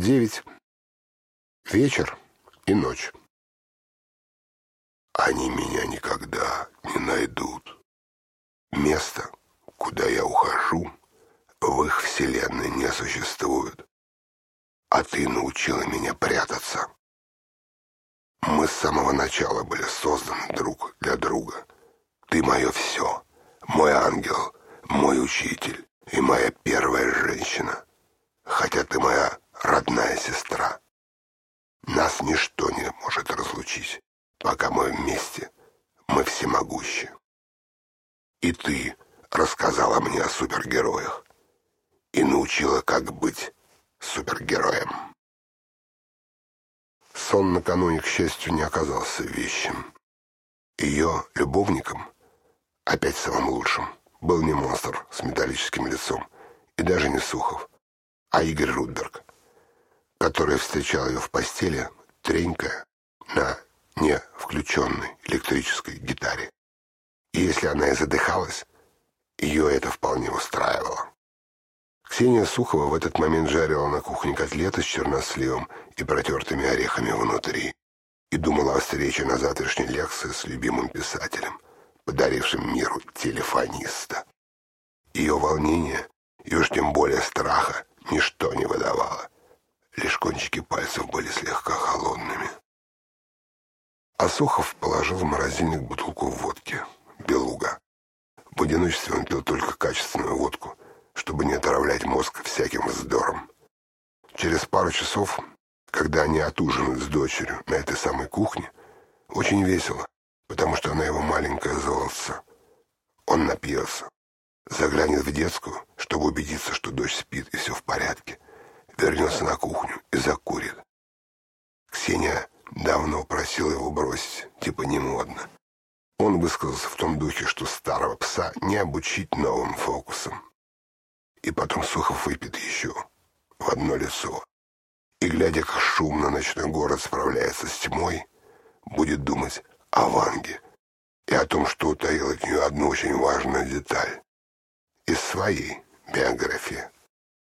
Девять. Вечер и ночь. Они меня никогда не найдут. Место, куда я ухожу, в их вселенной не существует. А ты научила меня прятаться. Мы с самого начала были созданы друг для друга. Ты мое все, мой ангел, мой учитель и моя первая Ничто не может разлучить. Пока мы вместе, мы всемогущи. И ты рассказала мне о супергероях и научила, как быть супергероем. Сон накануне, к счастью, не оказался вещим. Ее любовником, опять самым лучшим, был не монстр с металлическим лицом и даже не Сухов, а Игорь Рудберг, который встречал ее в постели, тренькая, на не включенной электрической гитаре. И если она и задыхалась, ее это вполне устраивало. Ксения Сухова в этот момент жарила на кухне котлеты с черносливом и протертыми орехами внутри и думала о встрече на завтрашней лекции с любимым писателем, подарившим миру телефониста. Ее волнение, и уж тем более страха, ничто не выдавало. Лишь кончики пальцев были слегка холодными. А Сухов положил в морозильник бутылку водки, белуга. В одиночестве он пил только качественную водку, чтобы не отравлять мозг всяким вздором. Через пару часов, когда они отужинают с дочерью на этой самой кухне, очень весело, потому что она его маленькая золотца. Он напьется, заглянет в детскую, чтобы убедиться, что дочь спит и все в порядке, вернется на кухню и закурит. Бросить, типа не модно. Он высказался в том духе, что старого пса не обучить новым фокусам. И потом Сухов выпьет еще в одно лицо. И, глядя, как шумно ночной город справляется с тьмой, будет думать о Ванге и о том, что утаил от нее одну очень важную деталь из своей биографии.